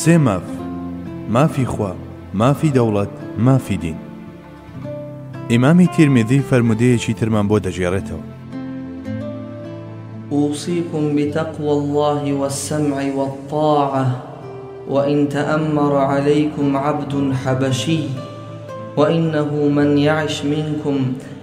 سێ ماف، مافی خوا، مافی دەوڵەت، مافی دین. ئیمامی تیرمیذی فەرموودەیەکی ترمان بۆ دەگێڕێتەوە. اوصیکم بتقوی اللە والسمع والطاعە وان تامر علیکم عبد حبشی وانه من یعش منکم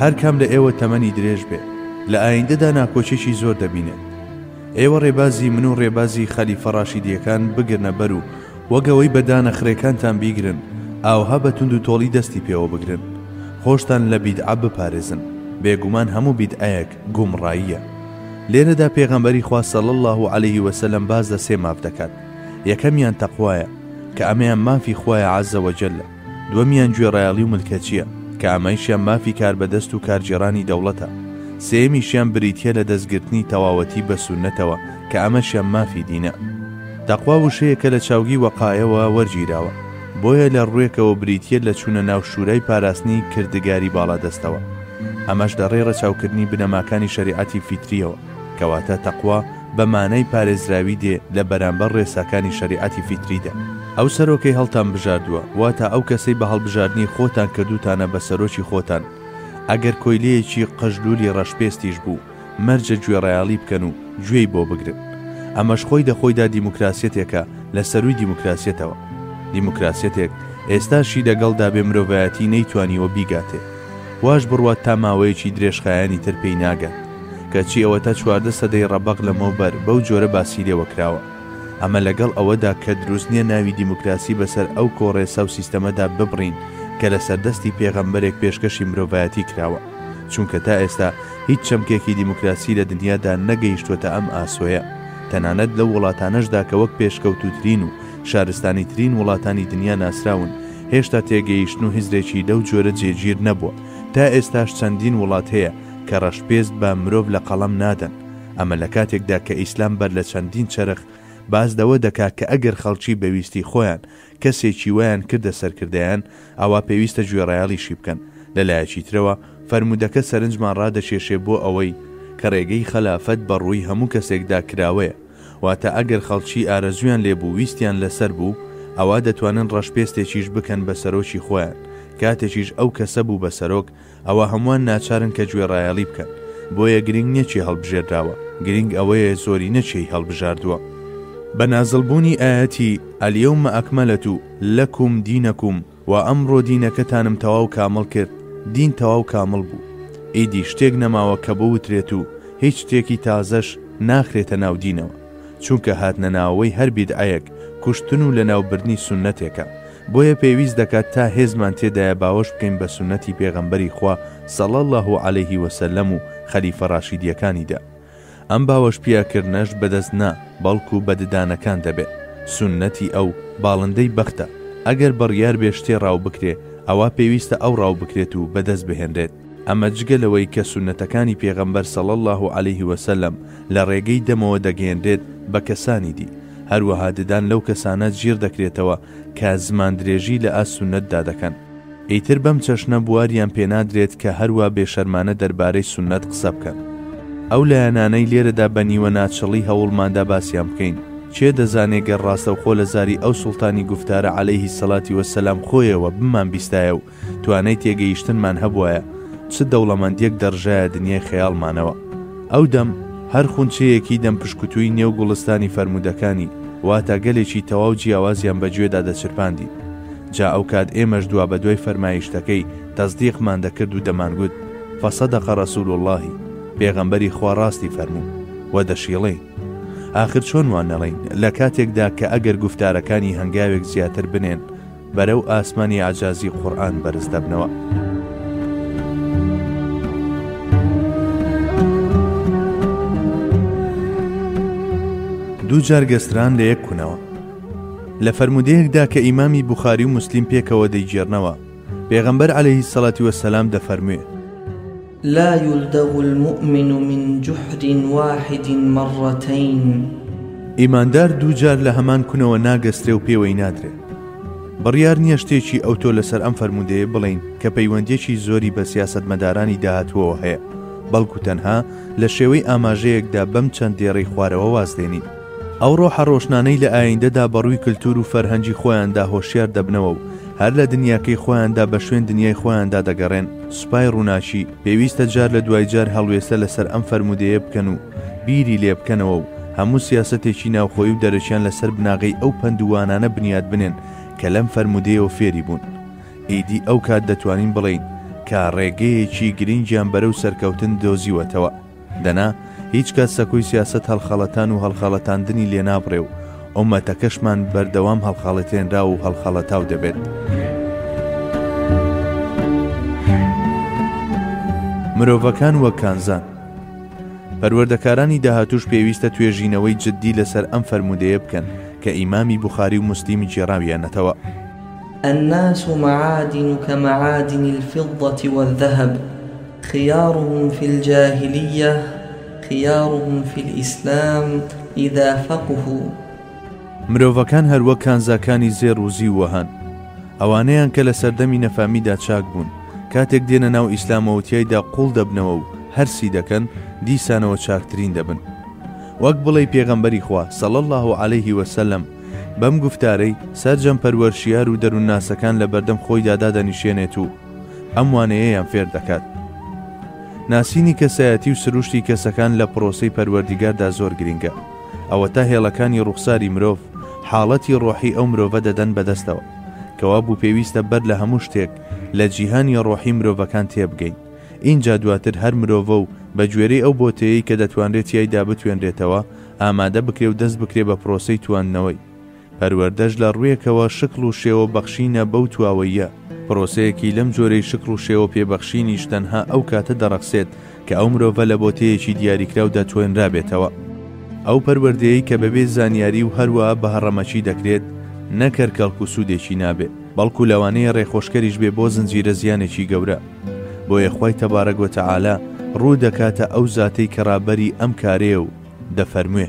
هەر کام لە ئێوە تەمەنی درێژ بێت، لە ئایندەدا ناکۆکیەکی زۆر دەبینێت. ئێوە ڕێبازی من و ڕێبازی خەلیفە ڕاشیدیەکان بگرنە بەر و وەک ئەوەی بە دانە خرێکانتان بیگرن، ئاوها بە توند و تۆڵی دەستی پێوە بگرن. خۆشتان لە بیدعە بپارێزن. بێگومان هەموو بیدعەیەک گومڕاییە. لێرەدا پێغەمبەری خوا صلی اللە علیە وسلم باس لە سێ ماف دەکات. یەکەمیان تەقوایە، کە ئەمەیان مافی خوایە عز وجل. دوەمیان گوێڕایەڵی و ملکەچیە کە ئامایشیان مافی کاربەدەست و کارگێڕانی دەوڵەتە، سێیەمیشیان بریتیە لە دەستگرتنی تەواوەتی بە سوننەتەوە کە ئەمەشیان مافی دینە. تەقوا وشەیەکە لە چاوگی وەقایەوە وەرگیراوە، بۆیە لە ڕوێکەوە بریتیە لە چونە ناو شورای پاراستنی کردگاری باڵادەستەوە، ئەمەش دەڕێ ڕەچاوکردنی بنەماکانی شەریعەتی فیتریەوە، کەواتە تەقوا، بە مانای پارێزراوی دێ لە بەرامبەر ڕێساکانی شەریعەتی فیتریدا. ئەو سەرۆکەی هەڵتان بژاردووە، واتە ئەو کەسەی بە هەڵبژاردنی خۆتان کردووتانە بە سەرۆکی خۆتان، ئەگەر کۆیلەیەکی قژلوولی ڕەشپێستیش بوو، مەرجە گوێڕایەڵی بکەن و گوێی بۆ بگرن. ئەمەش خۆی دە خۆیدا دیموکراسیەتێکە لە سەرووی دیموکراسیەتەوە. دیموکراسیەتێک ئێستاشی لەگەڵدا بێ مرۆڤایەتی نەیتوانیوە بیگاتێ. واش بڕوات تا ماوەیەکی درێژخایەنی تر پێی ناگەن، کەچی ئەوە تا چواردە سەدەی ڕەبەق لەمەوبەر بەو جۆرە باسی لێوە کراوە. ئەمە لەگەڵ ئەوەدا کە دروست نییە ناوی دیموکراسی بەسەر ئەو کۆڕێسا و سیستەمەدا ببڕین کە لەسەر دەستی پێغەمبەرێک پێشکەشی مرۆڤایەتی کراوە، چونکە تا ئێستا هیچ چەمکێکی دیموکراسی لە دنیادا نەگەیشتووەتە ئەم ئاسۆیە، تەنانەت لەو وڵاتانەشدا کە وەک پێشکەوتووترین و شارستانیترین وڵاتانی دنیا ناسراون، هێشتا تێگەیشتن و هزرێکی لەو جۆرە جێگیر نەبووە، تا ئێستاش چەندین وڵات هەیە کە ڕەشپێست بە مرۆڤ لە قەڵەم نادەن، ئەمە لە کاتێکدا کە ئیسلام بەر لە چەندین چەرخ باس لەوە دەکا کە ئەگەر خەڵکی بە ویستی خۆیان کەسێکی وایان کردە سەرکردەیان ئەوا پێویستە گوێڕایەڵیشی بکەن، لە لایەکی ترەوە فەرموودەکە سەرنجمان ڕادەکێشێ بۆ ئەوەی کە ڕێگەی خەلافەت بە ڕووی هەموو کەسێکدا کراوەیە. واتە ئەگەر خەڵکی ئارەزوویان لێ بوو ویستیان لەسەر بوو ئەوا دەتوانن ڕەشپێستێکیش بکەن بە سەرۆکی خۆیان کاتێکیش ئەو کەسە بوو بە سەرۆک ئەوا هەمووان ناچارن کە گوێڕایەڵی بکەن بۆیە گرینگ نیە کێ هەڵبژێردراوە گرینگ ئەوەیە زۆرینە کێی هەڵبژاردووە. بە نازڵبوونی ئایەتی، الیوم اکملت لکم دینکم، وا ئەمڕۆ دینەکەتانم تەواو کامڵ کرد، دین تەواو کامڵ بوو، ئیدی شتێک نەماوە کە بوترێت و هیچ شتێکی تازەش ناخرێتە ناو دینەوە، چونکە هاتنەناوەوەی هەر بیدعەیەک کوشتن و لەناوبردنی سوننەتێکە، بۆیە پێویست دەکات تا هێزمان تێدایە باوەش بکەین بە سوننەتی پێغەمبەری خوا صلی اللە علیه و سلم و خەلیفە ڕاشیدیەکانیدا، ئەم باوەشپیاکردنەش بەدەست نا، بەڵکو بە ددانەکان دەبێ. سوننەتی ئەو، باڵندەی بەختە. ئەگەر بڕیار بێ شتێ ڕاو بکرێ، ئەوا پێویستە ئەو ڕاو بکرێت و بەدەست بهێنرێت. ئەمە جگە لەوەی کە سوننەتەکانی پێغەمبەر صلی اللە علیه وسلم لە ڕێگەی دەمەوە دەگەیەنرێت بە کەسانی دی. هەروەها ددان لەو کەسانە جیڕ دەکرێتەوە کە زماندرێژی لە ئاست سوننەتدا دەکەن. ئیتر بەم چەشنە بواریان پێنادرێت کە هەروا بێشەرمانە دەربارەی سوننەت قسە بکەن. ئەو لایەنانەی لێرەدا بە نیوەناچڵی هەوڵماندا باسیان بکەین، کێ دەزانێ گەر ڕاستەوخۆ لە زاری ئەو سوڵتانی گوفتارە عەلەیهی سەلاتی وەسەلام خۆیەوە بمانبیستایە و توانای تێگەیشتنمان هەبوایە، چ دەوڵەمەندیەک دەڕژایە دنیای خەیاڵمانەوە. ئەو دەم، هەر خونچەیەکی دەم پشکوتووی نێو گوڵستانی فەرموودەکانی، واتاگەلێکی تەواو جیاوازیان بە گوێدا دەچرپاندین. جا ئەو کات ئێمەش دوابەدوای فەرمایشتەکەی تەسدیقمان دەکرد و دەمانگوت، فصدق رسول اللە، پێغەمبەری خوا ڕاستی فەرموو، وە دەشیڵێین، ئاخر چۆن وا نەڵێین، لە کاتێکدا کە ئەگەر گوفتارەکانی هەنگاوێک زیاتر بنێن، بەرەو ئاسمانی ئەعجازی قورئان بەرز دەبنەوە. دوو جار گەستران لە یەک کونەوە. لە فەرموودەیەکدا کە ئیمامی بوخاری و موسلیم پێکەوە دەیگێڕنەوە، پێغەمبەر علیە الصلوة والسلام دەفەرموێ. لا یلدغ المومن من جحر واحد مرتین. ئیماندار دوو جار لە هەمان کونەوە ناگەسترێ و پێوەی نادرێ. بڕیار نییە شتێکی ئەوتۆ لەسەر ئەم فەرموودەیە بڵێین کە پەیوەندییەکی زۆری بە سیاسەتمەدارانی داهاتووەوە هەیە، بەڵکو تەنها لە شێوەی ئاماژەیەکدا بەم چەند دێڕەی خوارەوە واز دێنین. ئەو ڕۆحە ڕۆشنانەی لە ئاییندەدا بە ڕووی کلتور و فەرهەنگی خۆیاندا هۆشیار دەبنەوە و هەر لە دنیاکەی خۆیاندا بە شوێن دنیای خۆیاندا دەگەڕێن، سوپای ڕووناکی، پێویستە جار لە دوای جار هەڵوێستە لەسەر ئەم فەرموودەیە بکەن و بیری لێ بکەنەوە و هەموو سیاسەتێکی ناوخۆیی و دەرەکیان لەسەر بناغەی ئەو پەند و وانانە بنیات بنێن کە لەم فەرموودەیەوە فێری بوون. ئیدی ئەو کات دەتوانین بڵێین کە ڕێگەیەکی گرنگیان بەرەو سەرکەوتن دۆزیوەتەوە. دەنا هیچ کات سەکۆی سیاسەت هەڵخەڵەتان و هەڵخەڵەتاندنی لێ نابڕێ و ئۆمەتەکەشمان بەردەوام هەڵخەڵەتێنراو و هەڵخەڵەتاو دەبێت. مرۆڤەکان وەک کانزان پەروەردەکارانی داهاتوش پێویستە توێژینەوەی جددی لەسەر ئەم فەرموودەیە بکەن کە ئیمامی بوخاری و موسلیمی گێڕاویانەتەوە. الناس معادن كمعادن الفضة والذهب خیارهم فی الجاهلیە خیارهم فی الاسلام اذا فقهوا. مرۆڤەکان هەروەک کانزاکانی زێڕ و زیووە هەن. ئەوانەیان کە لە سەردەمی نەفامیدا چاک بوون، کاتێک دێنە ناو ئیسلامەوە تیایدا قووڵ دەبنەوە و هەرسی دەکەن، دیسانەوە چاکترین دەبن. وەک بڵێی پێغەمبەری خوا، صلی اللە علیه و سلم، بەم گوفتارەی، سەرجەم پەروەرشیار و دەروونناسەکان لە بەردەم خۆیدا دادەنیشێنێت و، ئەم وانەیەیان فێر دەکات. ناسینی کەسایەتی و سروشتی کەسەکان لە پرۆسەی پەروەردیگاردا زۆر گرینگە. ئەوەتا هێڵەکانی ڕوخساری مرۆڤ حاڵەتی ڕۆحی ئەو مرۆڤە دەدەن بەدەستەوە. کەوابوو پێویستە بەر لە هەموو شتێک لە جیهانی ڕۆحی مرۆڤەکان تێبگەین. ئینجا دواتر هەر مرۆڤە و بە گوێرەی ئەو بۆتەیەی کە دەتوانرێ تیایدا بتوێنرێتەوە ئامادە بکرێ و دەست بکرێ بە پرۆسەی تواندنەوەی. پەروەردەش لە ڕووێکەوە شکڵ و شێوە بەخشینە بەو تواوەییە، پرۆسەیەکی لەم جۆرەی شکڵ و شێوە پێ بەخشینیش تەنها ئەو کاتە دەڕەخسێت کە ئەو مرۆڤە لە بۆتەیەکی دیاریکراودا تۆێنرابێتەوە. ئەو پەروەردەیەی کە بەبێ زانیاری و هەروا بە هەڕەمەکی دەکرێت، نەک هەر کەڵک و سوودێکی نابێ، بەڵکو لەوانەیە ڕێخۆشکەریش بێ بۆ زنجیرە زیانێکی گەورە. بۆیە خوای تەبارەک وتەعالا ڕوو دەکاتە ئەو زاتەی کە ڕابەری ئەم کارەیە و دەفەرموێ.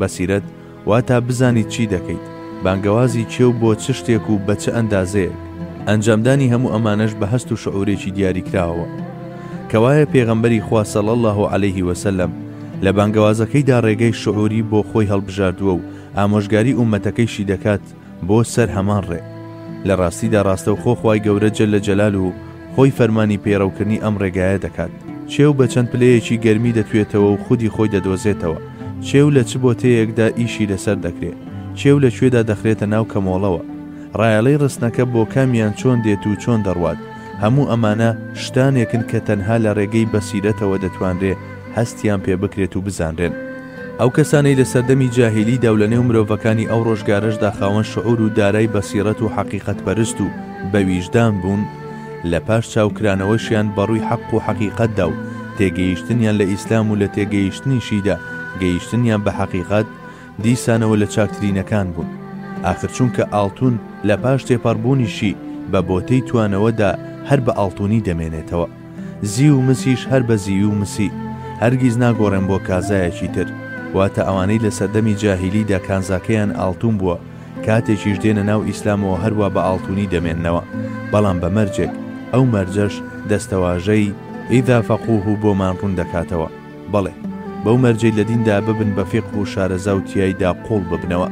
بەسیرەت واتا بزانیت چی دەکەیت، بانگەوازی کێ و بۆ چ شتێک و بە چ ئەندازەیەک، ئەنجامدانی هەموو ئەمانەش بە هەست و شعورێکی دیاریکراوەوە. کەوایە پێغەمبەری خوا صلی اللە علیه وسلم لە بانگەوازەکەیدا ڕێگەی شعوری بۆ خۆی هەڵبژاردووە و ئامۆژگاری ئوممەتەکەیشی دەکات، بۆ سەر هەمان ڕێ. لە ڕاستیدا ڕاستەوخۆ خوای گەورە جل جلالە خۆی فەرمانی پەیڕەوکردنی ئەم ڕێگایە دەکات. چێو بە چەند پلەیەکی گەرمی دەتوێتەوە و خودی خۆی دەدۆزێتەوە. چێو لە چ بۆتەیەکدا ئیشی لەسەر دەکرێ؟ چێو لە کوێدا دەخرێتە ناو کەمۆڵەوە؟ ڕایەڵەی ڕستنەکە بۆ کامیان چۆن دێت و چۆن دەڕوات؟ هەموو ئەمانە شتانێکن کە تەنها لە ڕێگەی بەسیرەتەوە دەتوانرێ هەستیان پێ بکرێت و بزانرێن. ئەو کەسانەی لە سەردەمی جاهیلیدا و لە نێو مرۆڤەکانی ئەو ڕۆژگارەشدا خاوەن شعور و دارای بەسیڕەت و حەقیقەت پەرست و بە ویژدان بوون لە پاش چاو کرانەوەشیان بە ڕووی حەق و حەقیقەتدا و تێگەیشتنیان لە ئیسلام و لە تێگەیشتنیشیدا گەیشتنیان بە حەقیقەت دیسانەوە لە چاکترینەکان بوون ئاخر چونکە ئاڵتون لە پاش تێپەڕبوونیشی بە بۆتەی توانەوەدا هەر بە ئاڵتونی دەمێنێتەوە. زیو و مسیش هەر بە زیوی و مسی هەرگیز ناگۆڕێن بۆ کازایەکی تر، واتە ئەوانەی لە سەردەمی جاهیلیدا کانزاکەیان ئاڵتوون بووە، کاتێکیش دێنە ناو ئیسلامەوە هەروا بە ئاڵتوونی دەمێننەوە، بەڵام بە مەرجێک، ئەو مەرجەش دەستەواژەی، اذا فقوه، بۆمان ڕوون دەکاتەوە، بەڵێ، بەو مەرجەی لە دیندا ببن بە فیقه و شارەزا و تیایدا قووڵ ببنەوە.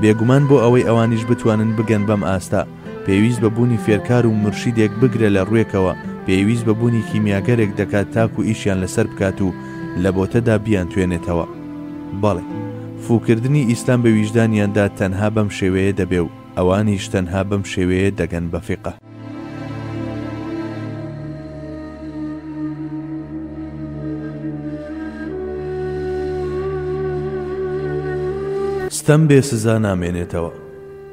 بێگومان بۆ ئەوەی ئەوانیش بتوانن بگەن بەم ئاستە، پێویست بە بوونی فێرکار و مرشیدێک بگرە لە ڕوێکەوە پێویست بە بوونی کیمیاگەرێک دەکات تاکو ئیشیان لەسەر بکات و لە بۆتەدا بیانتوێنێتەوە بەڵێ فووکردنی ئیسلام بە ویژدانیاندا تەنها بەم شێوەیە دەبێ و ئەوانیش تەنها بەم شێوەیە دەگەن بە فیقە. ستەم بێ سزا نامێنێتەوە.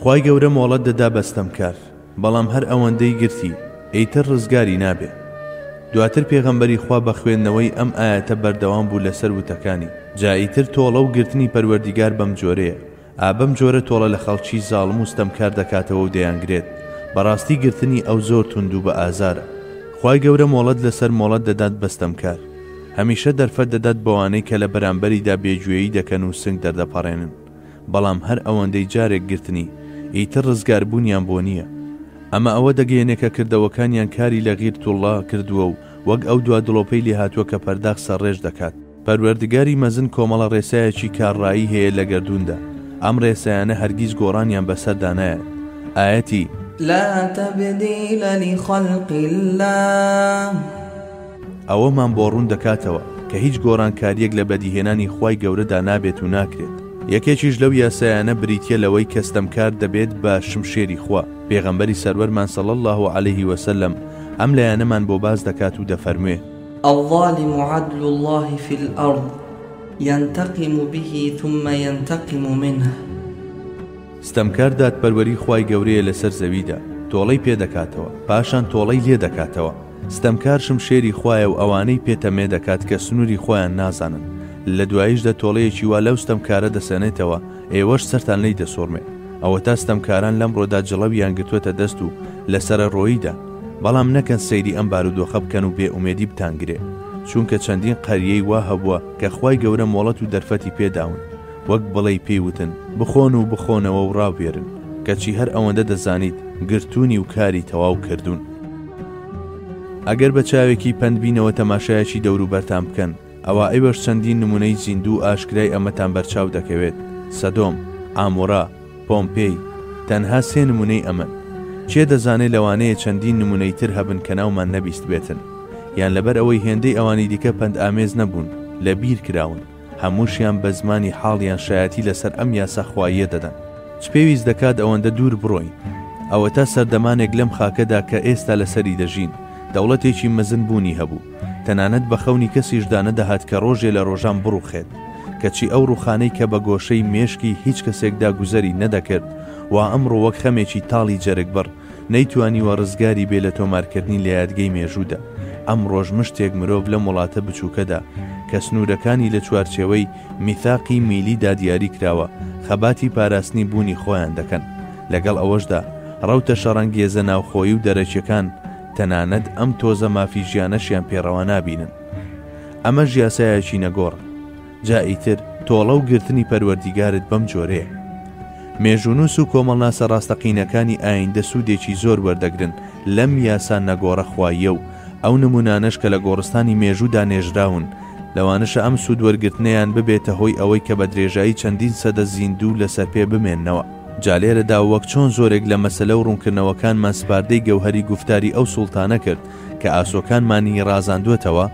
خوای گەورە مۆڵەت دەدا بەستەم کار بەڵام هەر ئەوەندەی گرتی ئیتر ڕزگاری نابێ دواتر پێغەمبەری خوا بە خوێندنەوەی ئەم ئایەتە بەردەوام بوو لەسەر وتەکانی جا ئیتر تۆڵە و گرتنی پەروەردیگار بەم جۆرەیە ئا بەم جۆرە تۆڵە لە خەڵکی زاڵم و ستەمکار دەکاتەوە و دەیانگرێت بەڕاستی گرتنی ئەو زۆر توند و بە ئازارە خوای گەورە مۆڵەت لەسەر مۆڵەت دەدات بە ستەمکار هەمیشە دەرفەت دەدات بەوانەی کە لە بەرامبەریدا بێگوێیی دەکەن و سنگ دەردەپەڕێنن. بەڵام هەر ئەوەندەی جارێک گرتنی ئیتر ڕزگار بوونیان بۆ نییە ئەمە ئەوە دەگەیەنێ کە کردەوەکانیان کاری لە غیرتوڵڵا کردووە و وەک ئەو دوا دڵۆپەی لێهاتووە کە پەرداخ سەرڕێژ دەکات پەروەردگاری مەزن کۆمەڵە ڕێسایەکی کارڕایی هەیە لە گەردووندا ئەم ڕێسایانە هەرگیز گۆڕانیان بەسەردا نایەت ئایەتی. لا تبدیل لخلق اللە. ئەوەمان بۆ ڕوون دەکاتەوە کە هیچ گۆڕانکارییەک لە بەدیهێنانی خوای گەورەدا نابێت و ناکرێت، یەکێکیش لەو یاسایانە بریتییە لەوەی کە ستەمکار دەبێت بە شمشێری خوا، پێغەمبەری سەروەرمان صلی اللە علیه وسلم ئەم لایەنەمان بۆ باس دەکات و دەفەرموێ. الظالم عدل اللە فی الارض ینتقم به ثم ینتقم منه. ستەمکار دادپەروەری خوای گەورەیە لەسەر زەویدا، تۆڵەی پێدەکاتەوە، پاشان تۆڵەی لێدەکاتەوە. ستەمکار شمشێری خوایە و ئەوانەی پێ تەمێ دەکات کە سنووری خۆیان نازانن. لە دواییشدا تۆڵەیەکی وا لەو ستەمکارە دەسەنێتەوە، ئێوەش سەرتان لێی دەسوڕمێ. ئەوەتا ستەمکاران لەمڕۆدا جڵەویان گرتووەتە دەست و لە سەرەڕۆییدان. بەڵام نەکەن سەیری ئەم بارودۆخە بکەن و بێ ئومێدی بتانگرێ. چونکە چەندین قەریەی وا هەبووە کە خوای گەورە مۆڵەت و دەرفەتی پێ داون، وەک بڵێی پێی وتن، بخۆن و بخۆنەوە و ڕابوێرن، کەچی هەر ئەوەندە دەزانیت، گرتوونی و کاری تەواو کردوون. ئەگەر بە چاوێکی پەندبینەوە تەماشایەکی دەوروبەرتان بکەن، ئەوا ئێوەش چەندین نموونەی زیندوو و ئاشکرای ئەمەتان بەرچاو دەکەوێت، سەدۆم، عامۆرا، پۆمپێی، تەنها سێ نموونەی ئەمەن. کێ دەزانێت لەوانەیە چەندین نموونەی تر هەبن کە ناومان نەبیستبێتن، یان لەبەر ئەوەی هێندەی ئەوانی دیکە پەندئامێز نەبوون، لەبیرکراون. هەمووشیان بە زمانی حاڵیان شایەتی لەسەر ئەم یاسا خواییە دەدەن. چ پێویست دەکات ئەوەندە دوور بڕۆین؟ ئەوەتا سەردەمانێک لەم خاکەدا کە ئێستا لەسەری دەژین، دەوڵەتێکی مەزن بوونی هەبوو، تەنانەت بە خەونی کەسیشدا نەدەهات کە ڕۆژێ لە ڕۆژان بڕووخێت، کەچی ئەو ڕووخانەی کە بە گۆشەی مێشکی هیچ کەسێکدا گوزەری نەدەکرد، وا ئەمڕۆ وەک خەمێکی تاڵی جەرگبڕ، نەیتوانیوە ڕزگاری بێ لە تۆمارکردنی لە یادگەی مێژوودا، ئەمڕۆش مشتێک مرۆڤ لەم وڵاتە بچووکەدا، کە سنوورەکانی لە چوارچێوەی، میثاقی میلی، دا دیاری کراوە، خەباتی پاراستنی بوونی خۆیان دەکەن. لەگەڵ ئەوەشدا، ڕەوتە شەڕەنگێزە ناوخۆیی و دەرەکیەکان، تەنانەت ئەم تۆزە مافی ژیانەشیان پێ ڕەوا نابینن. ئەمەش یاسایەکی نەگۆڕە. جا ئیتر تۆڵە و گرتنی پەروەردیگارت بەم جۆرەیە. مێژوونووس و کۆمەڵناسە ڕاستەقینەکانی ئایندە سوودێکی زۆر وەردەگرن لەم یاسا نەگۆڕە خواییە و ئەو نموونانەش کە لە گۆڕستانی مێژوودا نێژراون، لەوانەشە ئەم سوودوەرگرتنەیان ببێتە هۆی ئەوەی کە بە درێژایی چەندین سەدە زیندوو لەسەر پێ بمێننەوە. جا لێرەدا وەک چۆن زۆرێک لە مەسەلە و ڕوونکردنەوەکانمان سپاردەی گەوهەری گوفتاری ئەو سوڵتانە کرد کە ئاسۆکانمانی ڕازاندووەتەوە،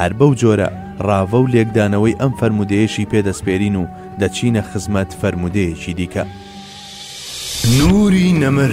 هەر بەو جۆرە ڕاڤە و لێکدانەوەی ئەم فەرموودەیەشی پێ دەسپێرین و دەچینە خزمەت فەرموودەیەکی دیکە. نووری نەمر.